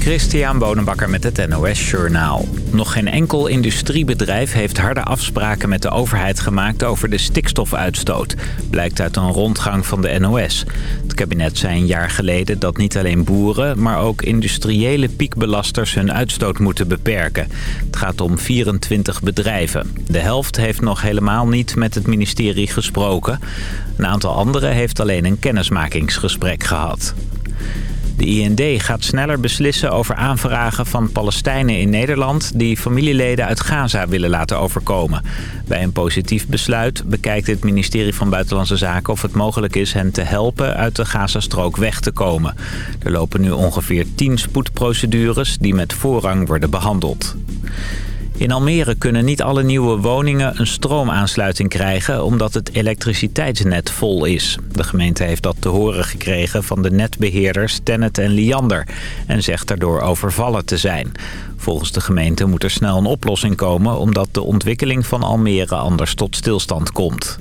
Christian Bonenbakker met het NOS Journaal. Nog geen enkel industriebedrijf heeft harde afspraken met de overheid gemaakt over de stikstofuitstoot. Blijkt uit een rondgang van de NOS. Het kabinet zei een jaar geleden dat niet alleen boeren, maar ook industriële piekbelasters hun uitstoot moeten beperken. Het gaat om 24 bedrijven. De helft heeft nog helemaal niet met het ministerie gesproken. Een aantal anderen heeft alleen een kennismakingsgesprek gehad. De IND gaat sneller beslissen over aanvragen van Palestijnen in Nederland... die familieleden uit Gaza willen laten overkomen. Bij een positief besluit bekijkt het ministerie van Buitenlandse Zaken... of het mogelijk is hen te helpen uit de Gazastrook weg te komen. Er lopen nu ongeveer 10 spoedprocedures die met voorrang worden behandeld. In Almere kunnen niet alle nieuwe woningen een stroomaansluiting krijgen... omdat het elektriciteitsnet vol is. De gemeente heeft dat te horen gekregen van de netbeheerders Tennet en Liander... en zegt daardoor overvallen te zijn. Volgens de gemeente moet er snel een oplossing komen... omdat de ontwikkeling van Almere anders tot stilstand komt.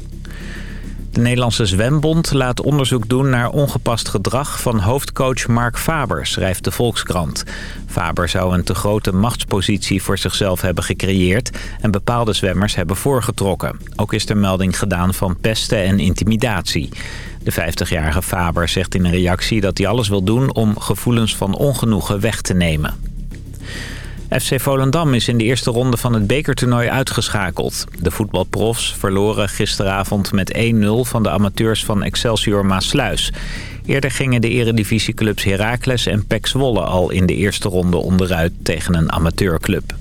De Nederlandse Zwembond laat onderzoek doen naar ongepast gedrag van hoofdcoach Mark Faber, schrijft de Volkskrant. Faber zou een te grote machtspositie voor zichzelf hebben gecreëerd en bepaalde zwemmers hebben voorgetrokken. Ook is er melding gedaan van pesten en intimidatie. De 50-jarige Faber zegt in een reactie dat hij alles wil doen om gevoelens van ongenoegen weg te nemen. FC Volendam is in de eerste ronde van het bekertoernooi uitgeschakeld. De voetbalprofs verloren gisteravond met 1-0 van de amateurs van Excelsior Maasluis. Eerder gingen de eredivisieclubs Heracles en PEC Zwolle al in de eerste ronde onderuit tegen een amateurclub.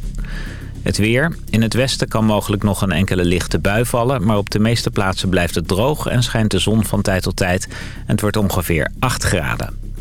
Het weer. In het westen kan mogelijk nog een enkele lichte bui vallen... maar op de meeste plaatsen blijft het droog en schijnt de zon van tijd tot tijd. En het wordt ongeveer 8 graden.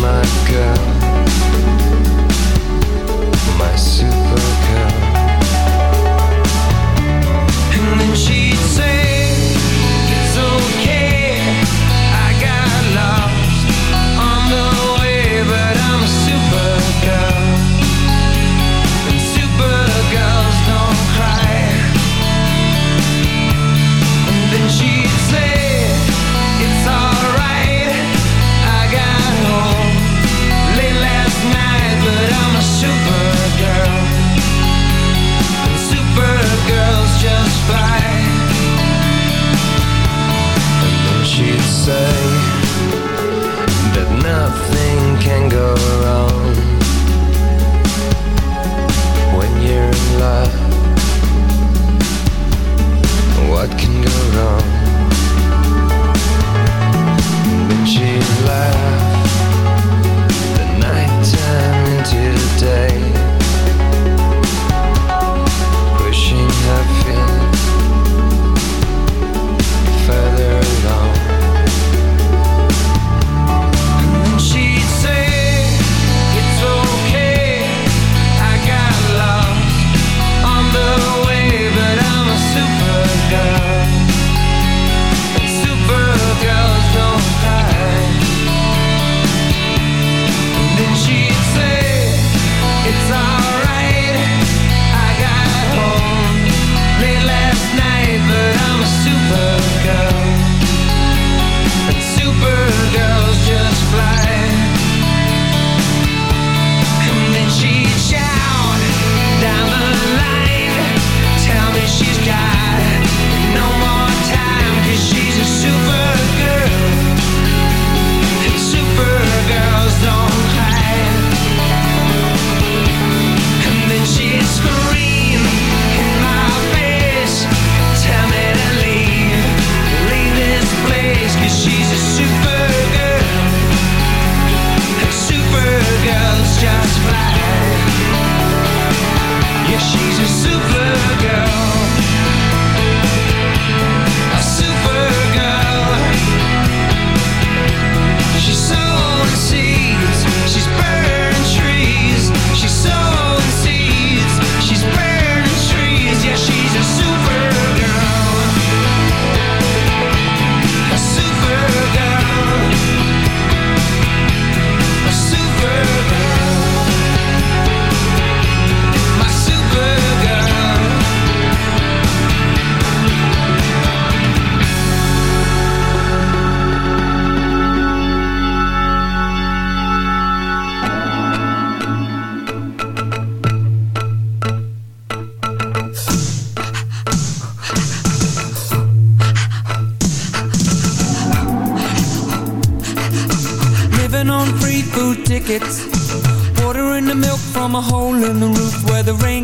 my God.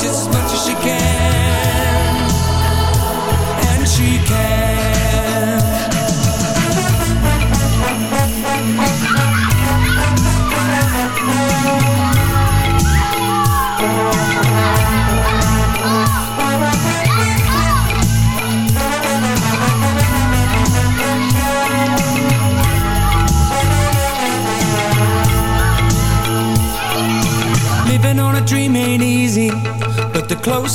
just as much as she can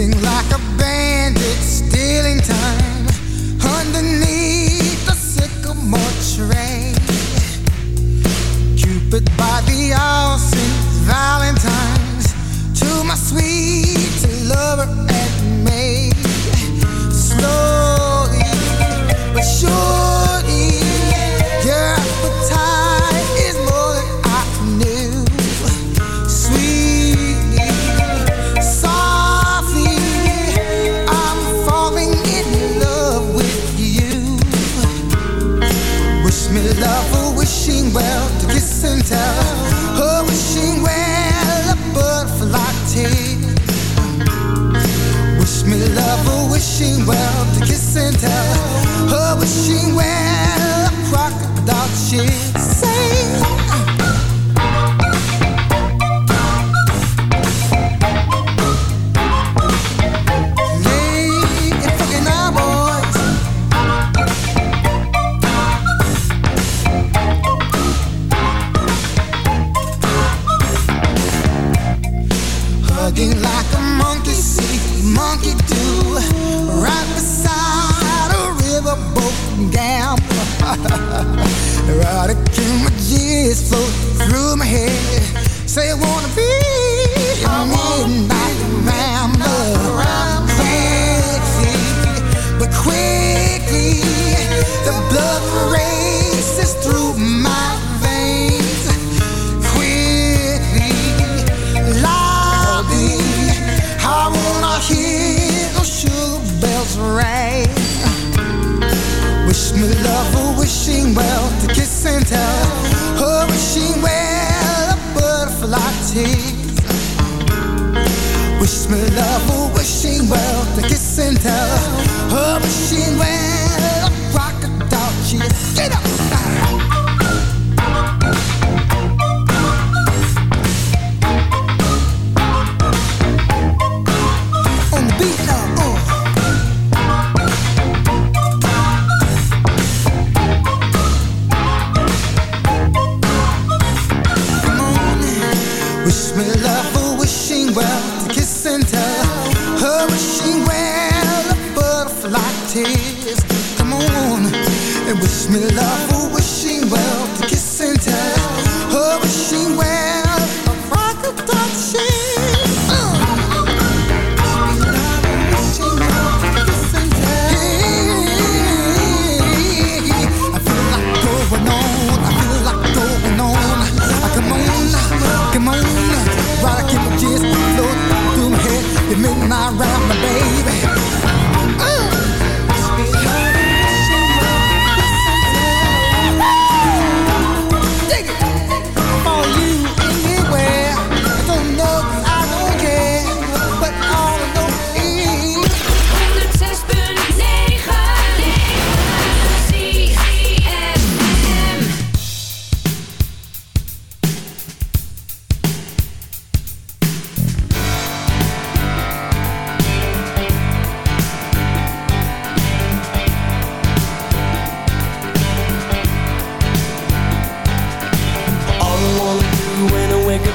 Like a bandit, stealing time underneath the sycamore tree. Cupid by the. Valentine's to my sweet lover.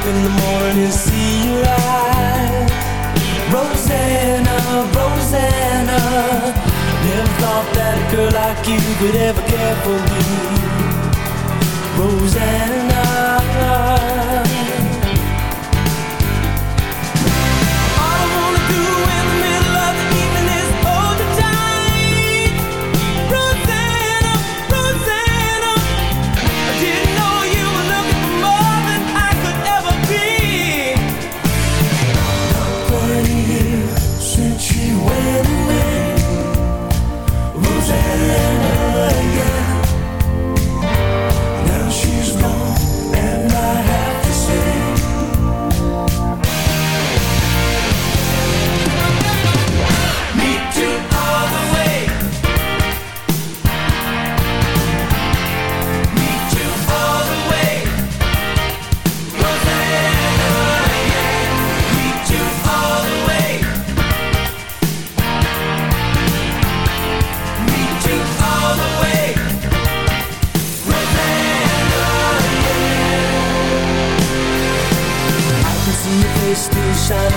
in the morning, see your eyes. Rosanna, Rosanna, never thought that a girl like you could ever care for me. Rosanna.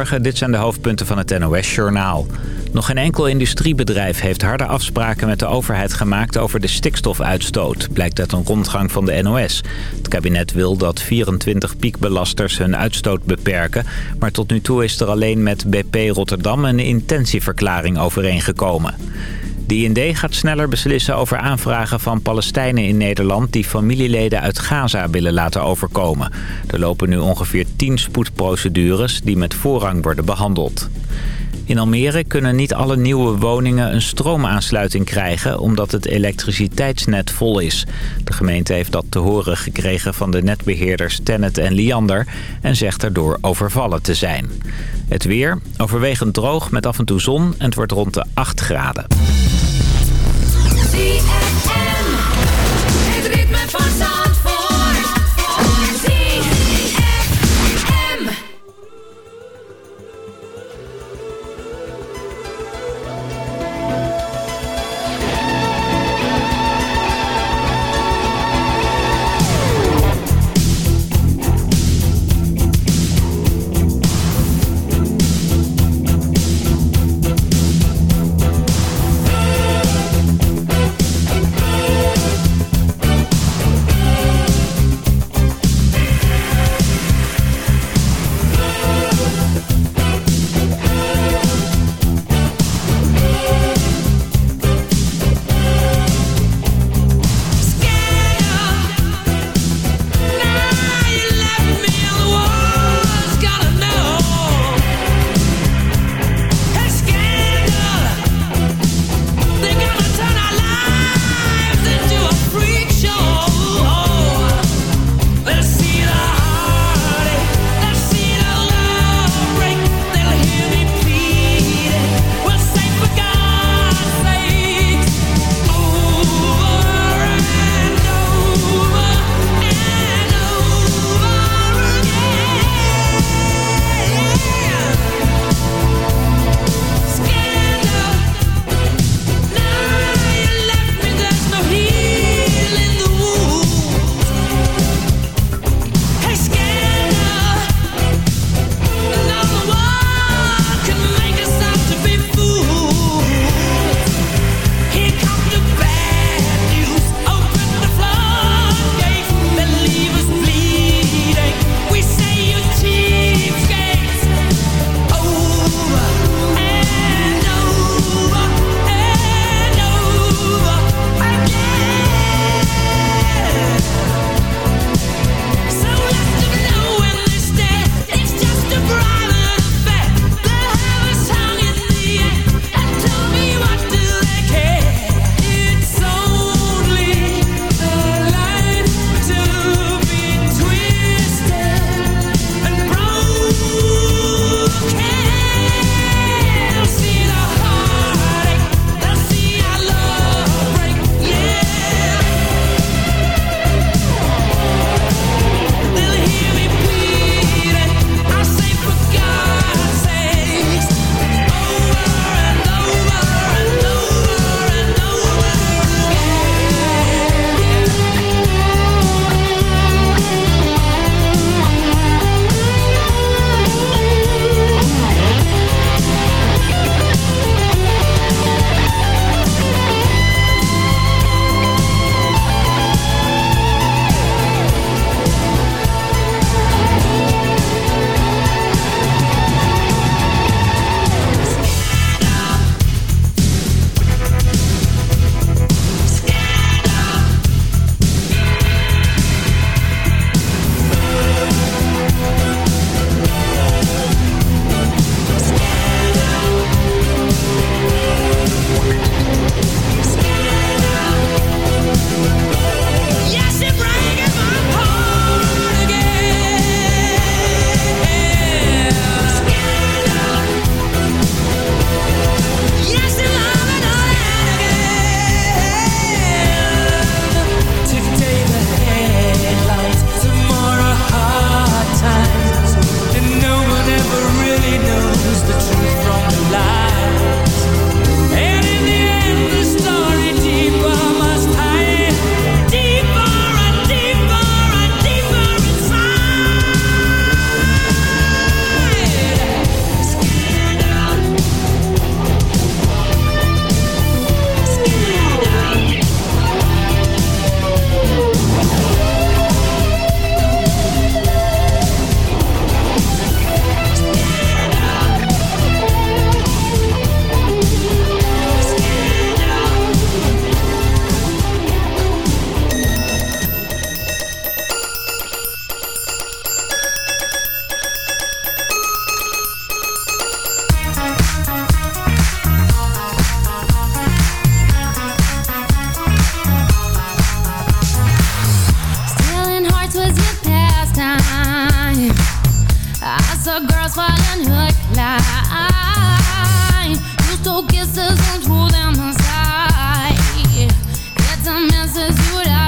Dit zijn de hoofdpunten van het NOS-journaal. Nog geen enkel industriebedrijf heeft harde afspraken met de overheid gemaakt over de stikstofuitstoot, blijkt uit een rondgang van de NOS. Het kabinet wil dat 24 piekbelasters hun uitstoot beperken, maar tot nu toe is er alleen met BP Rotterdam een intentieverklaring overeengekomen. De IND gaat sneller beslissen over aanvragen van Palestijnen in Nederland... die familieleden uit Gaza willen laten overkomen. Er lopen nu ongeveer 10 spoedprocedures die met voorrang worden behandeld. In Almere kunnen niet alle nieuwe woningen een stroomaansluiting krijgen... omdat het elektriciteitsnet vol is. De gemeente heeft dat te horen gekregen van de netbeheerders Tennet en Liander... en zegt daardoor overvallen te zijn. Het weer, overwegend droog met af en toe zon en het wordt rond de 8 graden. kisses und Ruhe an der Zeit. Jetzt am Messer ist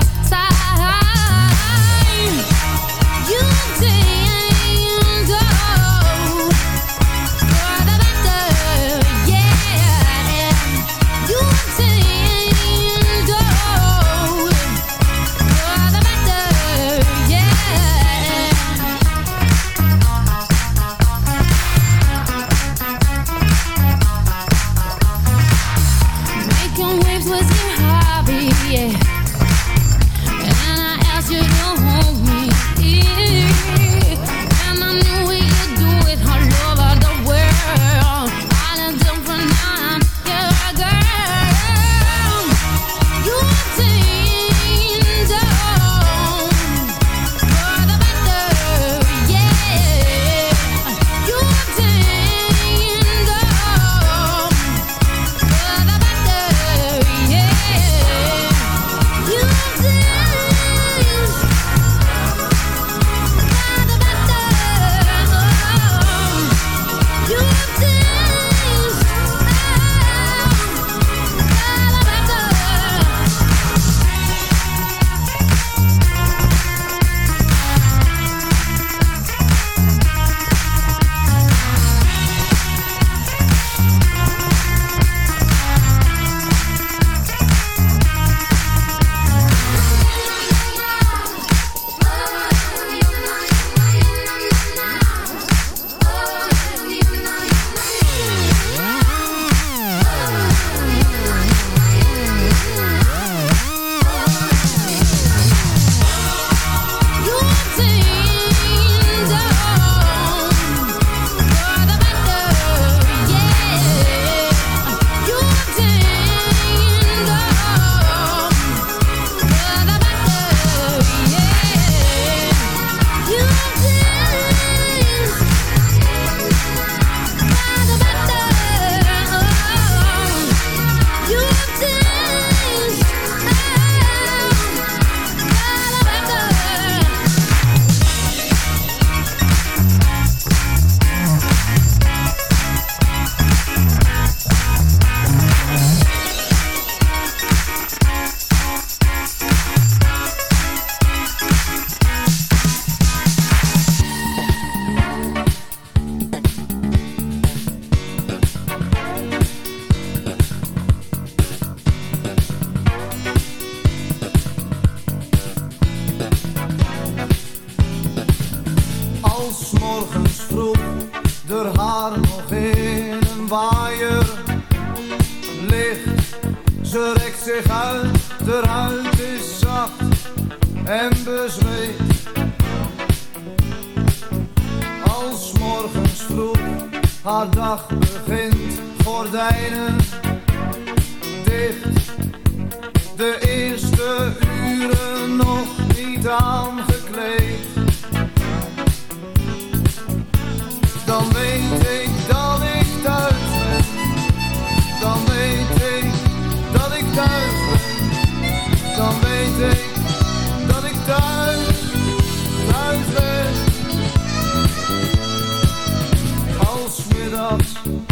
house.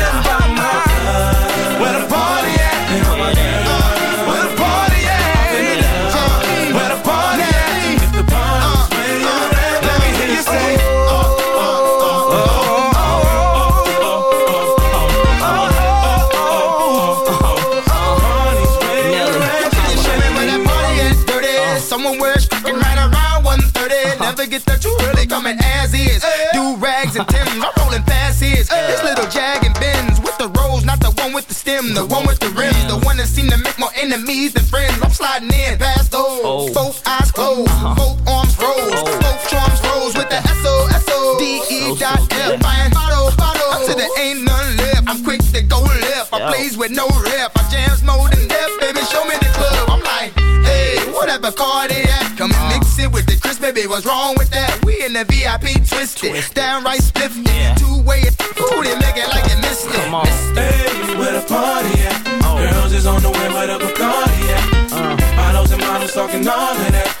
party the one with the rims. The one that seem to make more enemies than friends. I'm sliding in past those. Oh. Both eyes closed, uh-huh. both arms rose, oh. both charms rose with the S O S O oh, D E dot F. Buying bottle, bottle until there ain't none left. I'm quick to go left. I plays with no rep. I jams more than death, baby. Show me the club. I'm like, hey, whatever car they at. Come and mix it with the Chris, baby. What's wrong with that? We in the VIP twisted, downright spliffy. Two way, ooh, they make it like you missed it. Come on. Party at? Girls is on the way, where the Bacardi at? Uh. Bottles and models talking all of that.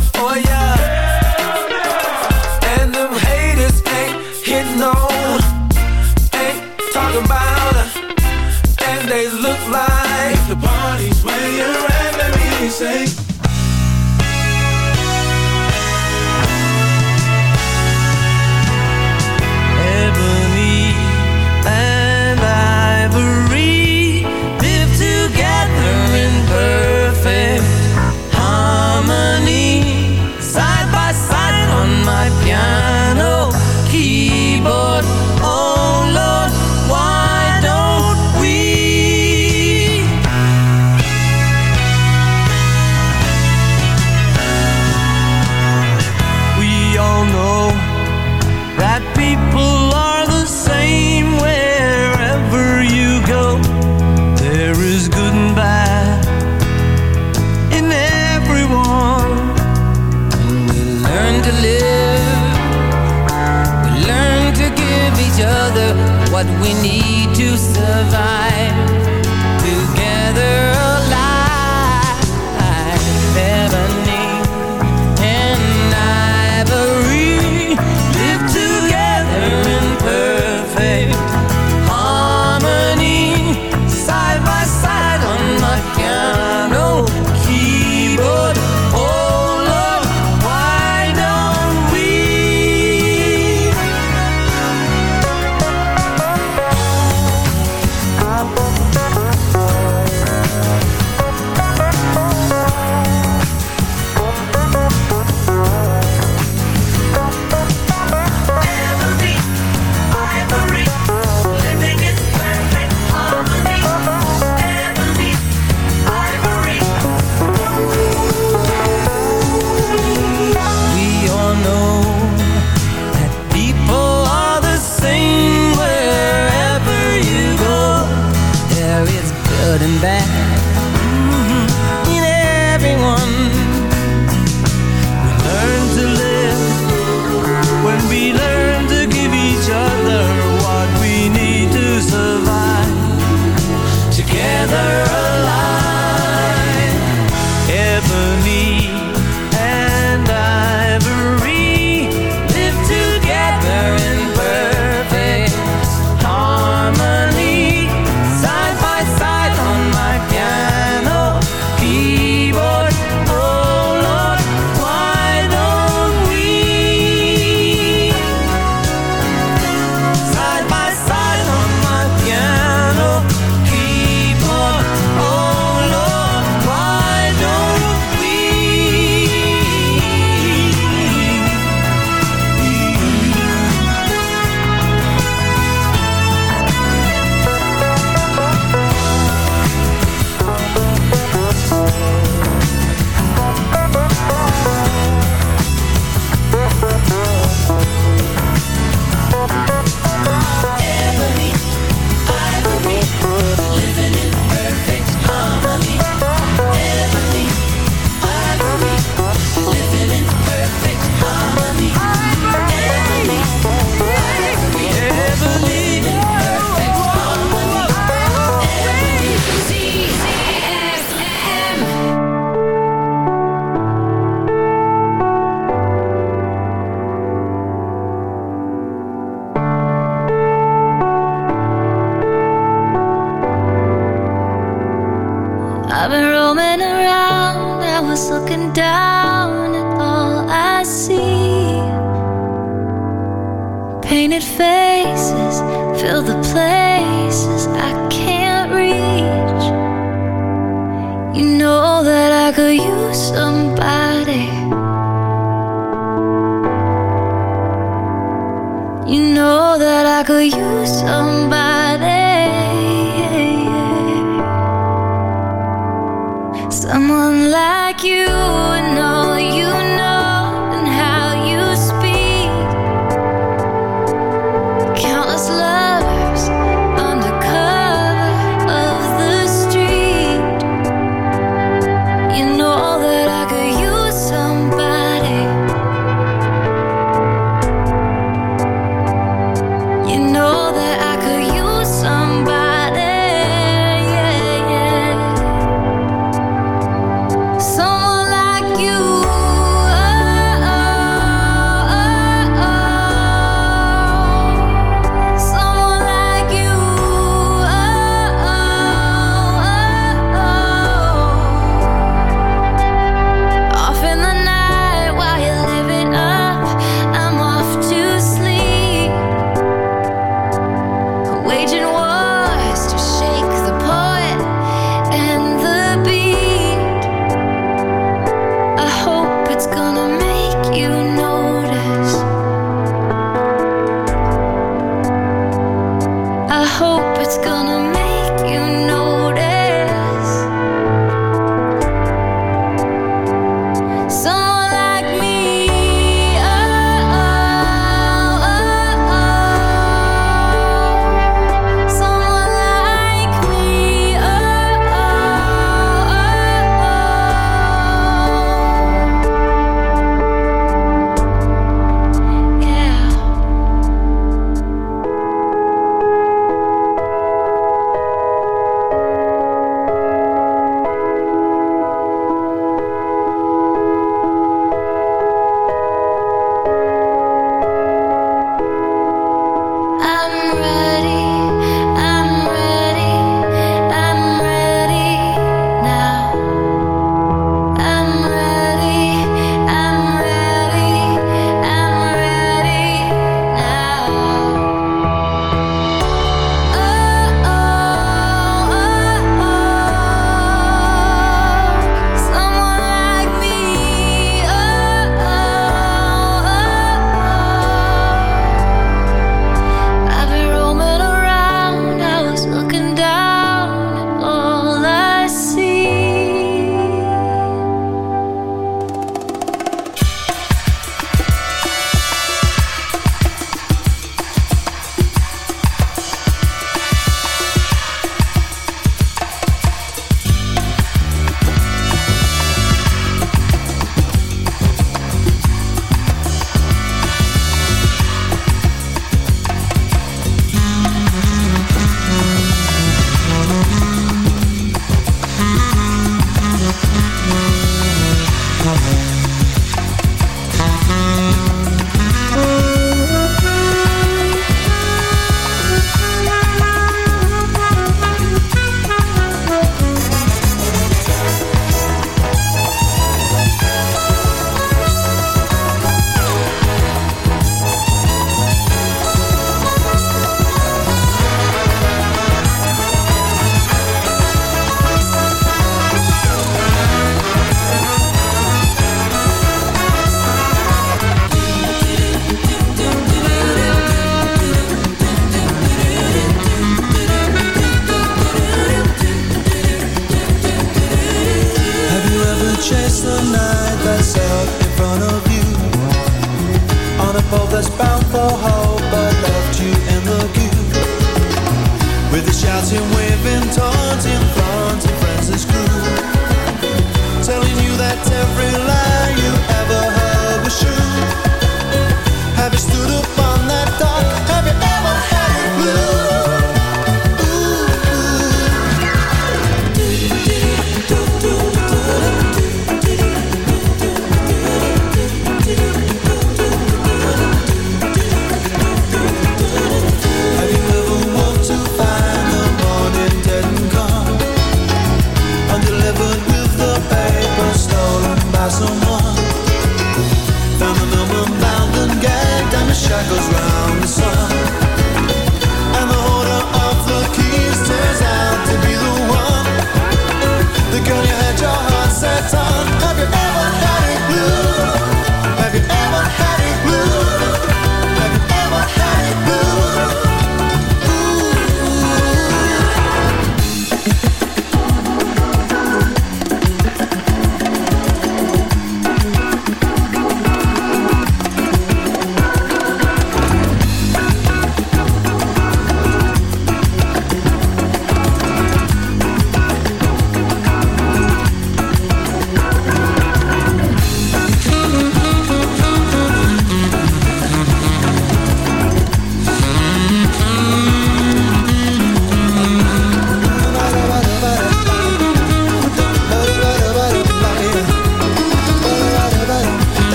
we need